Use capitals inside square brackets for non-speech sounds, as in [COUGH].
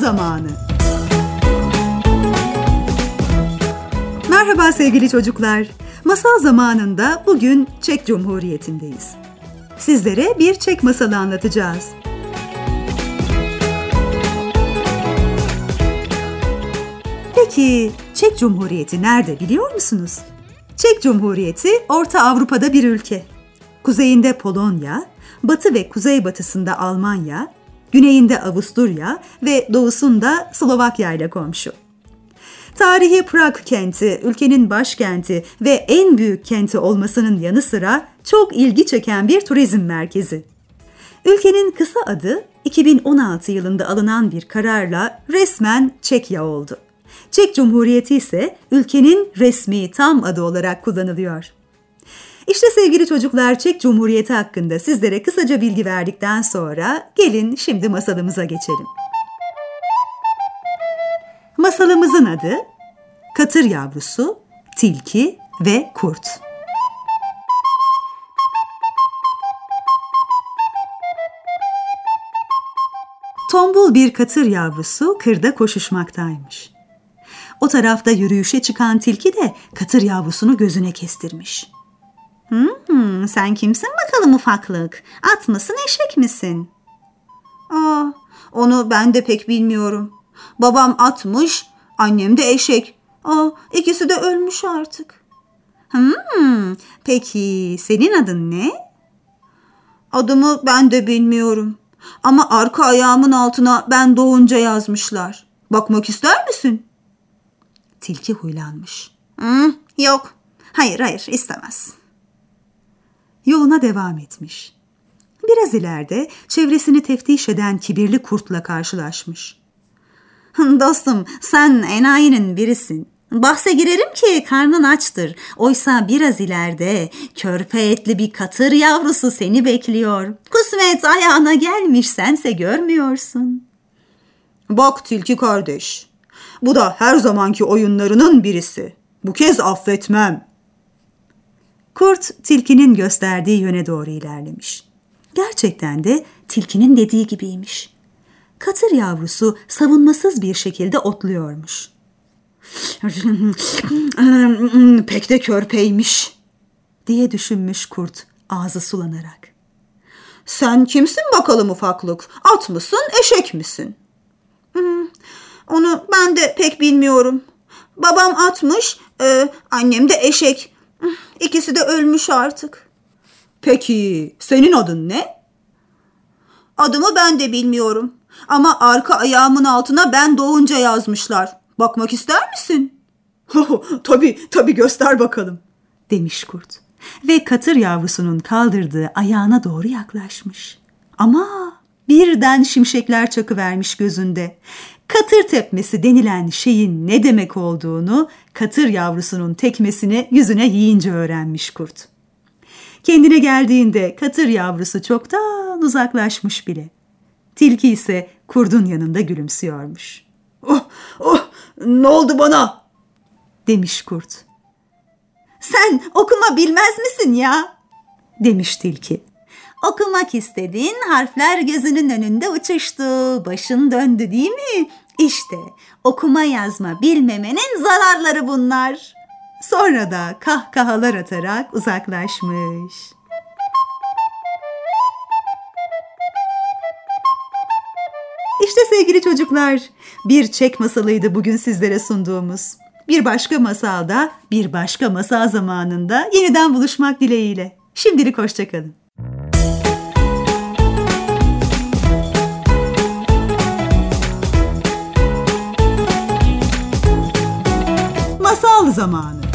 zamanı. Merhaba sevgili çocuklar. Masal zamanında bugün Çek Cumhuriyeti'ndeyiz. Sizlere bir Çek masalı anlatacağız. Peki Çek Cumhuriyeti nerede biliyor musunuz? Çek Cumhuriyeti Orta Avrupa'da bir ülke. Kuzeyinde Polonya, batı ve kuzeybatısında Almanya, güneyinde Avusturya ve doğusunda Slovakya ile komşu. Tarihi Prag kenti, ülkenin başkenti ve en büyük kenti olmasının yanı sıra çok ilgi çeken bir turizm merkezi. Ülkenin kısa adı 2016 yılında alınan bir kararla resmen Çekya oldu. Çek Cumhuriyeti ise ülkenin resmi tam adı olarak kullanılıyor. İşte sevgili çocuklar Çek Cumhuriyeti hakkında sizlere kısaca bilgi verdikten sonra gelin şimdi masalımıza geçelim. Masalımızın adı Katır Yavrusu, Tilki ve Kurt. Tombul bir katır yavrusu kırda koşuşmaktaymış. O tarafta yürüyüşe çıkan tilki de katır yavrusunu gözüne kestirmiş. Hmm, sen kimsin bakalım ufaklık? At mısın eşek misin? Aa, onu ben de pek bilmiyorum. Babam atmış, annem de eşek. Aa, ikisi de ölmüş artık. Hmm, peki senin adın ne? Adımı ben de bilmiyorum. Ama arka ayağımın altına ben doğunca yazmışlar. Bakmak ister misin? Tilki huylanmış. Hmm, yok. Hayır hayır istemez. Yoluna devam etmiş. Biraz ileride çevresini teftiş eden kibirli kurtla karşılaşmış. Dostum sen enayinin birisin. Bahse girerim ki karnın açtır. Oysa biraz ileride körpe etli bir katır yavrusu seni bekliyor. Kısmet ayağına gelmiş sense görmüyorsun. Bak tilki kardeş. Bu da her zamanki oyunlarının birisi. Bu kez affetmem. Kurt tilkinin gösterdiği yöne doğru ilerlemiş. Gerçekten de tilkinin dediği gibiymiş. Katır yavrusu savunmasız bir şekilde otluyormuş. [LAUGHS] Pek de körpeymiş diye düşünmüş kurt ağzı sulanarak. Sen kimsin bakalım ufaklık? At mısın, eşek misin? Hmm, onu ben de pek bilmiyorum. Babam atmış, e, annem de eşek. İkisi de ölmüş artık. Peki senin adın ne? Adımı ben de bilmiyorum. Ama arka ayağımın altına ben doğunca yazmışlar. Bakmak ister misin? [LAUGHS] tabii, tabii göster bakalım. Demiş kurt. Ve katır yavrusunun kaldırdığı ayağına doğru yaklaşmış. Ama birden şimşekler çakıvermiş gözünde. Katır tepmesi denilen şeyin ne demek olduğunu katır yavrusunun tekmesini yüzüne yiyince öğrenmiş kurt. Kendine geldiğinde katır yavrusu çoktan uzaklaşmış bile. Tilki ise kurdun yanında gülümsüyormuş. Oh, oh, ne oldu bana? Demiş kurt. Sen okuma bilmez misin ya? Demiş tilki. Okumak istediğin harfler gözünün önünde uçuştu. Başın döndü değil mi? İşte okuma yazma bilmemenin zararları bunlar. Sonra da kahkahalar atarak uzaklaşmış. İşte sevgili çocuklar, bir çek masalıydı bugün sizlere sunduğumuz. Bir başka masalda, bir başka masal zamanında yeniden buluşmak dileğiyle. Şimdilik hoşçakalın. जमानत